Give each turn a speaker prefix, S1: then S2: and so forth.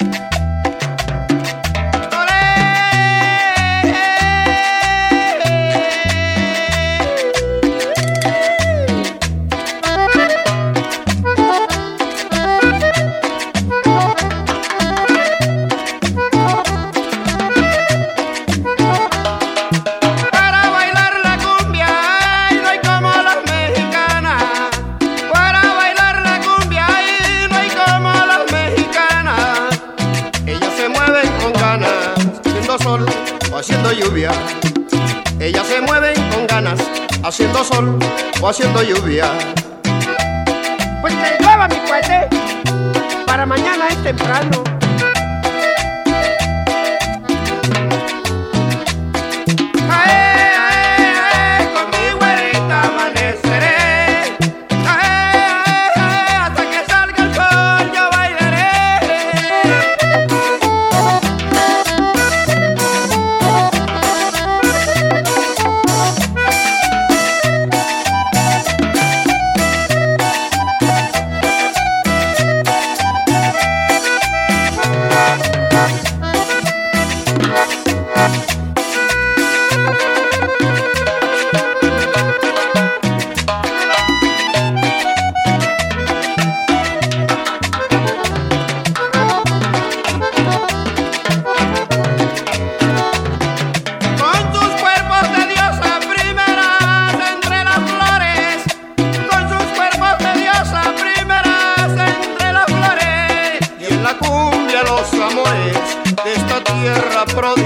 S1: you haciendo lluvia. Ellas se mueven con ganas, haciendo sol o haciendo lluvia. Pues que llueva mi cohete, para mañana es temprano. pro